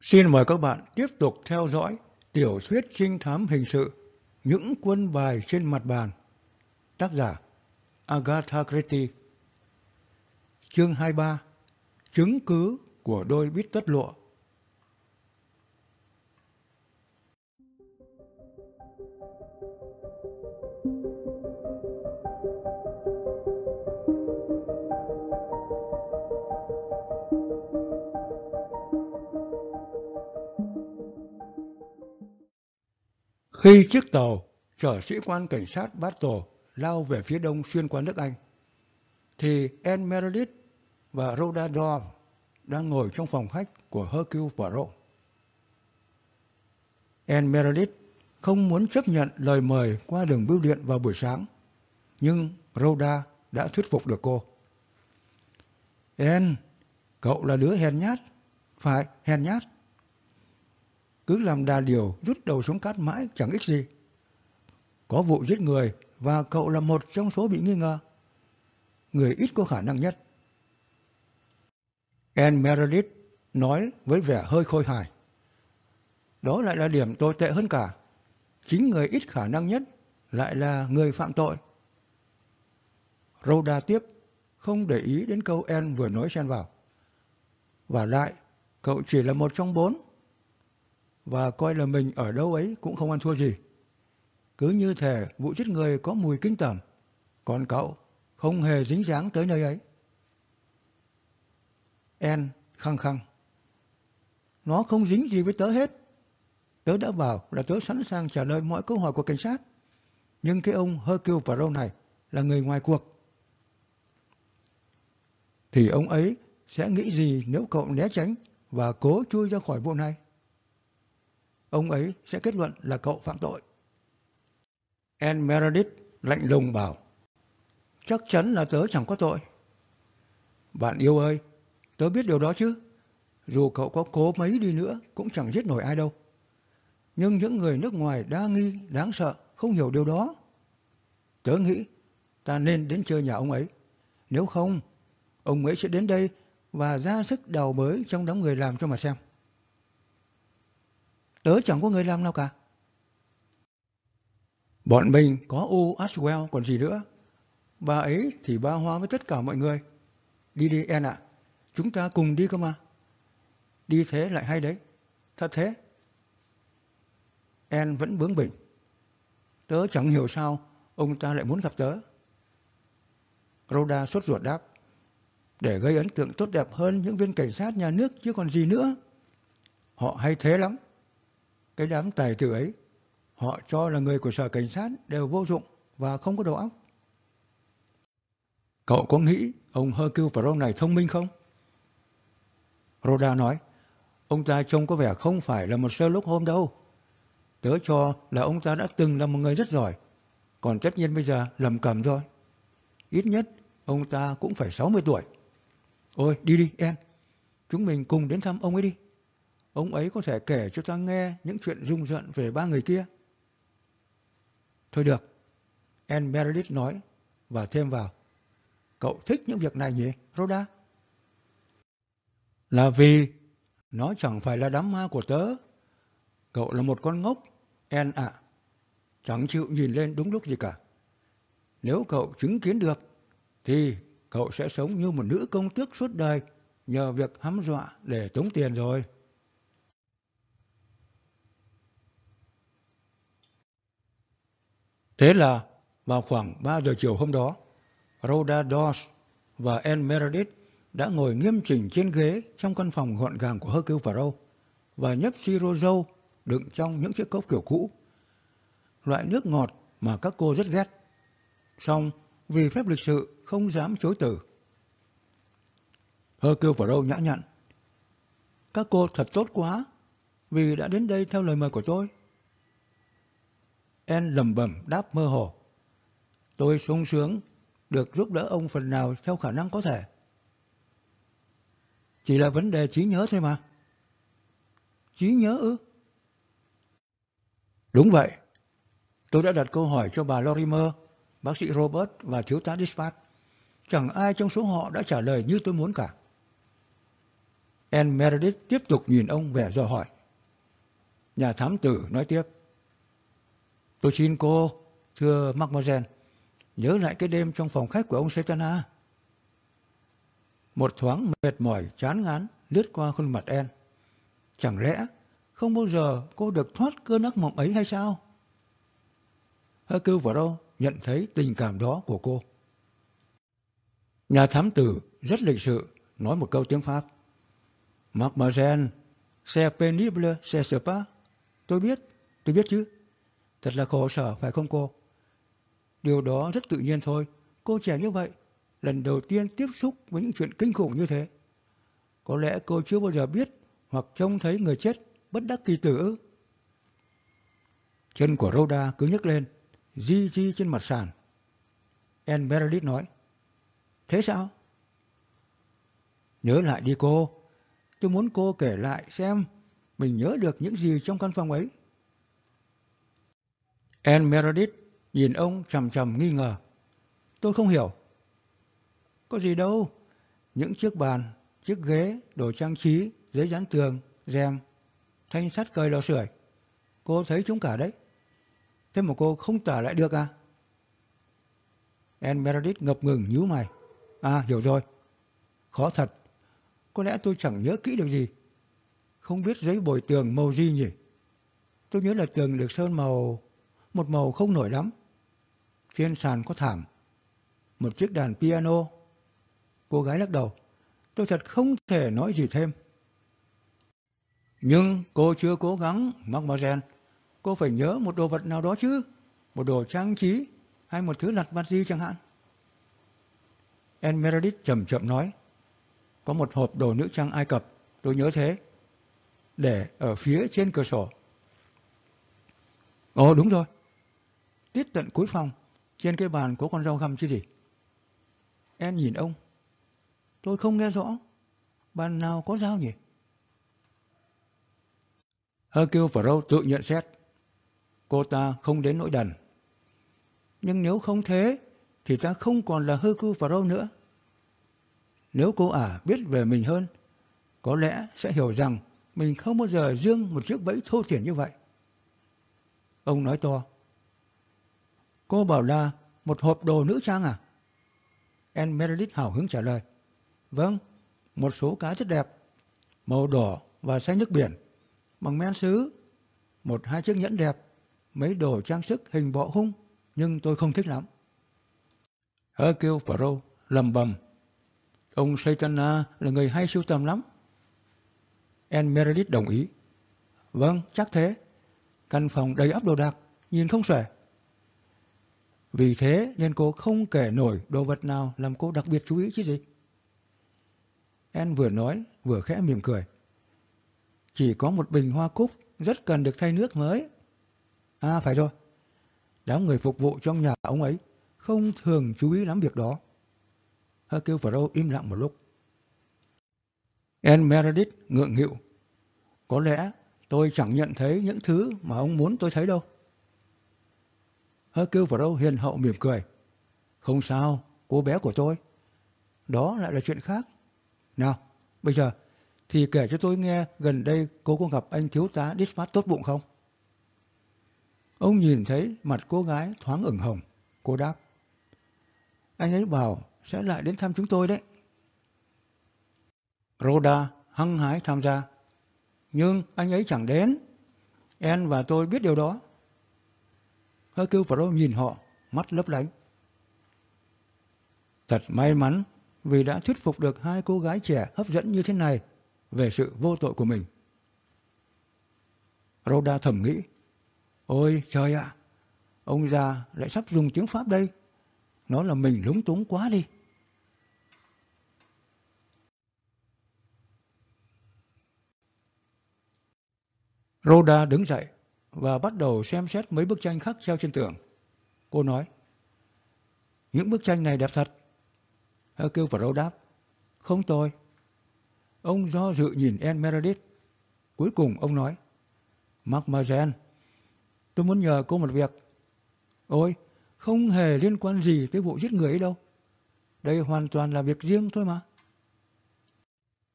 Xin mời các bạn tiếp tục theo dõi tiểu thuyết trinh thám hình sự Những quân bài trên mặt bàn. Tác giả Agatha Christie. Chương 23 Chứng cứ của đôi bít tất lụa. Khi chiếc tàu chở sĩ quan cảnh sát Battle lao về phía đông xuyên qua nước Anh, thì Anne Meredith và Rhoda Dorr đang ngồi trong phòng khách của Hercule Poirot. Anne Meredith không muốn chấp nhận lời mời qua đường bưu điện vào buổi sáng, nhưng Rhoda đã thuyết phục được cô. Anne, cậu là đứa hèn nhát. Phải, hèn nhát cứ làm đà điều rút đầu xuống cát mãi chẳng ích gì. Có vụ giết người và cậu là một trong số bị nghi ngờ. Người ít có khả năng nhất. Anne Meredith nói với vẻ hơi khôi hài. Đó lại là điểm tồi tệ hơn cả. Chính người ít khả năng nhất lại là người phạm tội. Rhoda tiếp, không để ý đến câu Anne vừa nói xen vào. Và lại, cậu chỉ là một trong bốn và coi là mình ở đâu ấy cũng không ăn thua gì. Cứ như thể vụ giết người có mùi kinh tởm, còn cậu không hề dính dáng tới nơi ấy. En khăng khăng. Nó không dính gì với tớ hết. Tớ đã bảo là tớ sẵn sàng trả lời mọi câu hỏi của cảnh sát. Nhưng cái ông Hercule Poirot này là người ngoài cuộc. Thì ông ấy sẽ nghĩ gì nếu cậu né tránh và cố chui ra khỏi vụ này? Ông ấy sẽ kết luận là cậu phạm tội. Anne Meredith lạnh lùng bảo, chắc chắn là tớ chẳng có tội. Bạn yêu ơi, tớ biết điều đó chứ. Dù cậu có cố mấy đi nữa cũng chẳng giết nổi ai đâu. Nhưng những người nước ngoài đa nghi, đáng sợ, không hiểu điều đó. Tớ nghĩ ta nên đến chơi nhà ông ấy. Nếu không, ông ấy sẽ đến đây và ra sức đào bới trong đám người làm cho mà xem. Tớ chẳng có người làm nào cả. Bọn mình có U Aswell còn gì nữa. Bà ấy thì ba hoa với tất cả mọi người. Đi đi En ạ. Chúng ta cùng đi cơ mà. Đi thế lại hay đấy. Thật thế. En vẫn bướng bỉnh. Tớ chẳng hiểu sao ông ta lại muốn gặp tớ. Rhoda sốt ruột đáp. Để gây ấn tượng tốt đẹp hơn những viên cảnh sát nhà nước chứ còn gì nữa. Họ hay thế lắm cái đám tài tử ấy, họ cho là người của sở cảnh sát đều vô dụng và không có đầu óc. Cậu có nghĩ ông Hercule Poirot này thông minh không? Roda nói, ông ta trông có vẻ không phải là một Sherlock Holmes đâu. Tớ cho là ông ta đã từng là một người rất giỏi, còn tất nhiên bây giờ lầm cầm rồi. Ít nhất ông ta cũng phải 60 tuổi. Ôi, đi đi, em. Chúng mình cùng đến thăm ông ấy đi ông ấy có thể kể cho ta nghe những chuyện rung rợn về ba người kia. Thôi được, Anne Meredith nói và thêm vào. Cậu thích những việc này nhỉ, Rhoda? Là vì nó chẳng phải là đám ma của tớ. Cậu là một con ngốc, Anne ạ. Chẳng chịu nhìn lên đúng lúc gì cả. Nếu cậu chứng kiến được, thì cậu sẽ sống như một nữ công tước suốt đời nhờ việc hăm dọa để tống tiền rồi. Thế là vào khoảng 3 giờ chiều hôm đó, Rhoda Dawes và Anne Meredith đã ngồi nghiêm chỉnh trên ghế trong căn phòng gọn gàng của Hercule Poirot và nhấp siro dâu đựng trong những chiếc cốc kiểu cũ. Loại nước ngọt mà các cô rất ghét. Xong, vì phép lịch sự không dám chối từ. Hercule Poirot nhã nhặn. Các cô thật tốt quá, vì đã đến đây theo lời mời của tôi. En lầm bầm đáp mơ hồ. Tôi sung sướng được giúp đỡ ông phần nào theo khả năng có thể. Chỉ là vấn đề trí nhớ thôi mà. Trí nhớ ư? Đúng vậy. Tôi đã đặt câu hỏi cho bà Lorimer, bác sĩ Robert và thiếu tá Dispatch. Chẳng ai trong số họ đã trả lời như tôi muốn cả. Anne Meredith tiếp tục nhìn ông vẻ dò hỏi. Nhà thám tử nói tiếp. Tôi xin cô, thưa Mademoiselle, nhớ lại cái đêm trong phòng khách của ông Setana. Một thoáng mệt mỏi, chán ngán lướt qua khuôn mặt em. Chẳng lẽ không bao giờ cô được thoát cơn ác mộng ấy hay sao? Hercule Poirot nhận thấy tình cảm đó của cô. Nhà thám tử rất lịch sự nói một câu tiếng Pháp. Mademoiselle, c'est pénible, c'est pas. Tôi biết, tôi biết chứ. Thật là khổ sở, phải không cô? Điều đó rất tự nhiên thôi. Cô trẻ như vậy, lần đầu tiên tiếp xúc với những chuyện kinh khủng như thế. Có lẽ cô chưa bao giờ biết hoặc trông thấy người chết bất đắc kỳ tử. Chân của Rhoda cứ nhấc lên, di di trên mặt sàn. Anne Meredith nói, Thế sao? Nhớ lại đi cô, tôi muốn cô kể lại xem mình nhớ được những gì trong căn phòng ấy. Anne Meredith nhìn ông trầm trầm nghi ngờ. Tôi không hiểu. Có gì đâu. Những chiếc bàn, chiếc ghế, đồ trang trí, giấy dán tường, rèm, thanh sắt cơi lò sưởi. Cô thấy chúng cả đấy. Thế mà cô không tả lại được à? Anne Meredith ngập ngừng nhíu mày. À, hiểu rồi. Khó thật. Có lẽ tôi chẳng nhớ kỹ được gì. Không biết giấy bồi tường màu gì nhỉ? Tôi nhớ là tường được sơn màu... Một màu không nổi lắm. Trên sàn có thảm. Một chiếc đàn piano. Cô gái lắc đầu. Tôi thật không thể nói gì thêm. Nhưng cô chưa cố gắng, Mademoiselle. Cô phải nhớ một đồ vật nào đó chứ. Một đồ trang trí hay một thứ lặt vặt gì chẳng hạn. Anne Meredith chậm chậm nói. Có một hộp đồ nữ trang Ai Cập, tôi nhớ thế. Để ở phía trên cửa sổ. Ồ đúng rồi. Tiết tận cuối phòng, trên cái bàn có con rau găm chứ gì. em nhìn ông. Tôi không nghe rõ. Bàn nào có dao nhỉ? Hercule Poirot tự nhận xét. Cô ta không đến nỗi đần. Nhưng nếu không thế, thì ta không còn là Hercule Poirot nữa. Nếu cô ả biết về mình hơn, có lẽ sẽ hiểu rằng mình không bao giờ dương một chiếc bẫy thô thiển như vậy. Ông nói to. Cô bảo là một hộp đồ nữ trang à? Anne Meredith hào hứng trả lời. Vâng, một số cá rất đẹp, màu đỏ và xanh nước biển, bằng men sứ, một hai chiếc nhẫn đẹp, mấy đồ trang sức hình bọ hung, nhưng tôi không thích lắm. Hercule Poirot lầm bầm. Ông Saitana là người hay sưu tầm lắm. Anne Meredith đồng ý. Vâng, chắc thế. Căn phòng đầy ắp đồ đạc, nhìn không xuể. Vì thế nên cô không kể nổi đồ vật nào làm cô đặc biệt chú ý chứ gì. Em vừa nói, vừa khẽ mỉm cười. Chỉ có một bình hoa cúc rất cần được thay nước mới. À phải rồi. Đám người phục vụ trong nhà ông ấy không thường chú ý lắm việc đó. Hercule Poirot im lặng một lúc. Anne Meredith ngượng nghịu. Có lẽ tôi chẳng nhận thấy những thứ mà ông muốn tôi thấy đâu. Hercule Poirot hiền hậu mỉm cười. Không sao, cô bé của tôi. Đó lại là chuyện khác. Nào, bây giờ thì kể cho tôi nghe gần đây cô có gặp anh thiếu tá Dispatch tốt bụng không? Ông nhìn thấy mặt cô gái thoáng ửng hồng. Cô đáp. Anh ấy bảo sẽ lại đến thăm chúng tôi đấy. Rhoda hăng hái tham gia. Nhưng anh ấy chẳng đến. En và tôi biết điều đó. Hercule Poirot nhìn họ, mắt lấp lánh. Thật may mắn vì đã thuyết phục được hai cô gái trẻ hấp dẫn như thế này về sự vô tội của mình. Rhoda thầm nghĩ, ôi trời ạ, ông già lại sắp dùng tiếng Pháp đây. Nó là mình lúng túng quá đi. Rhoda đứng dậy và bắt đầu xem xét mấy bức tranh khắc treo trên tường. Cô nói, những bức tranh này đẹp thật. Hercule Poirot đáp, không tôi. Ông do dự nhìn Anne Meredith. Cuối cùng ông nói, Mademoiselle, tôi muốn nhờ cô một việc. Ôi, không hề liên quan gì tới vụ giết người ấy đâu. Đây hoàn toàn là việc riêng thôi mà.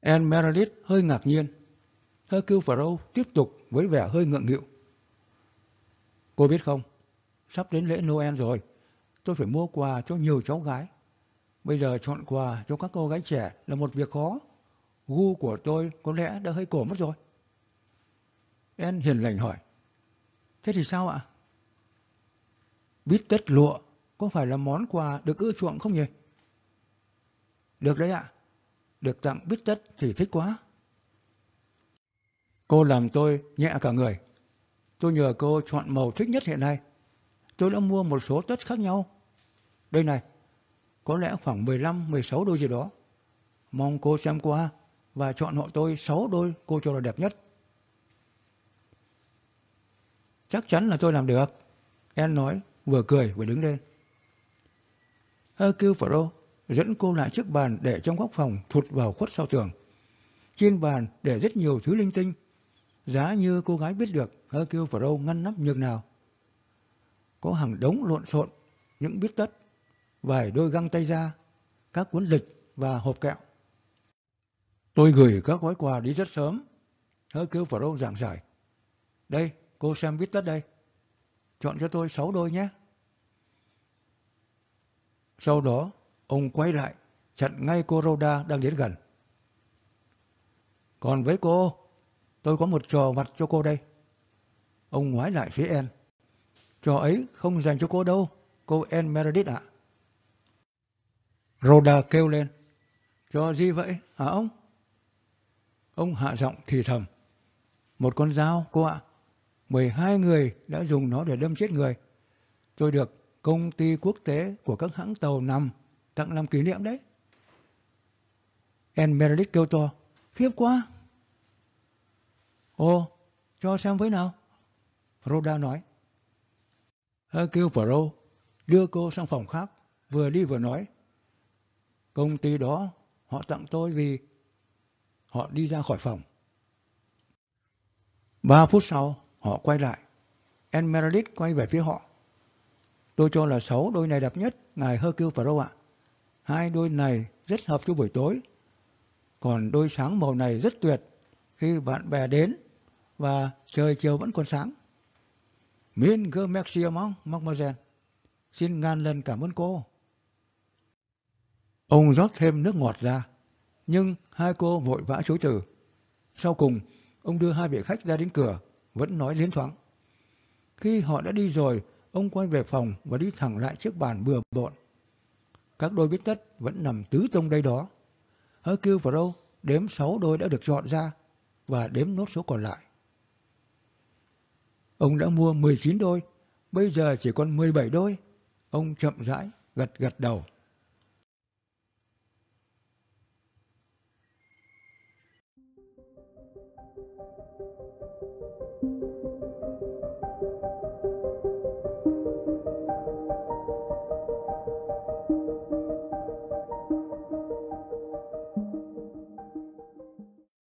Anne Meredith hơi ngạc nhiên. Hercule Poirot tiếp tục với vẻ hơi ngượng nghịu. Cô biết không, sắp đến lễ Noel rồi, tôi phải mua quà cho nhiều cháu gái. Bây giờ chọn quà cho các cô gái trẻ là một việc khó. Gu của tôi có lẽ đã hơi cổ mất rồi. En hiền lành hỏi. Thế thì sao ạ? Bít tất lụa có phải là món quà được ưa chuộng không nhỉ? Được đấy ạ. Được tặng bít tất thì thích quá. Cô làm tôi nhẹ cả người. Tôi nhờ cô chọn màu thích nhất hiện nay. Tôi đã mua một số tất khác nhau. Đây này, có lẽ khoảng 15-16 đôi gì đó. Mong cô xem qua và chọn hộ tôi 6 đôi cô cho là đẹp nhất. Chắc chắn là tôi làm được. em nói, vừa cười vừa đứng lên. Hercule Pro dẫn cô lại chiếc bàn để trong góc phòng thụt vào khuất sau tường. Trên bàn để rất nhiều thứ linh tinh. Giá như cô gái biết được Hercule Poirot ngăn nắp nhược nào. Có hàng đống lộn xộn, những bít tất, vài đôi găng tay ra, các cuốn lịch và hộp kẹo. Tôi gửi các gói quà đi rất sớm. Hercule Poirot giảng giải. Đây, cô xem bít tất đây. Chọn cho tôi sáu đôi nhé. Sau đó, ông quay lại, chặn ngay cô Rhoda đang đến gần. Còn với cô, tôi có một trò vặt cho cô đây. Ông ngoái lại phía En. Trò ấy không dành cho cô đâu, cô En Meredith ạ. Rhoda kêu lên. Trò gì vậy hả ông? Ông hạ giọng thì thầm. Một con dao, cô ạ. 12 người đã dùng nó để đâm chết người. Tôi được công ty quốc tế của các hãng tàu nằm tặng làm kỷ niệm đấy. En Meredith kêu to. Khiếp quá. Ồ, cho xem với nào. Rhoda nói. Hãy kêu Pro đưa cô sang phòng khác, vừa đi vừa nói. Công ty đó họ tặng tôi vì họ đi ra khỏi phòng. Ba phút sau, họ quay lại. En quay về phía họ. Tôi cho là sáu đôi này đẹp nhất, ngài Hercule Pro ạ. Hai đôi này rất hợp cho buổi tối. Còn đôi sáng màu này rất tuyệt khi bạn bè đến và trời chiều vẫn còn sáng. Mille que merci mademoiselle. Xin ngàn lần cảm ơn cô. Ông rót thêm nước ngọt ra, nhưng hai cô vội vã chối từ. Sau cùng, ông đưa hai vị khách ra đến cửa, vẫn nói liến thoáng. Khi họ đã đi rồi, ông quay về phòng và đi thẳng lại chiếc bàn bừa bộn. Các đôi bít tất vẫn nằm tứ tung đây đó. Hercule đâu? đếm sáu đôi đã được dọn ra và đếm nốt số còn lại. Ông đã mua 19 đôi, bây giờ chỉ còn 17 đôi. Ông chậm rãi, gật gật đầu.